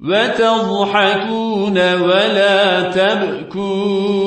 وتضحكون ولا تبكون.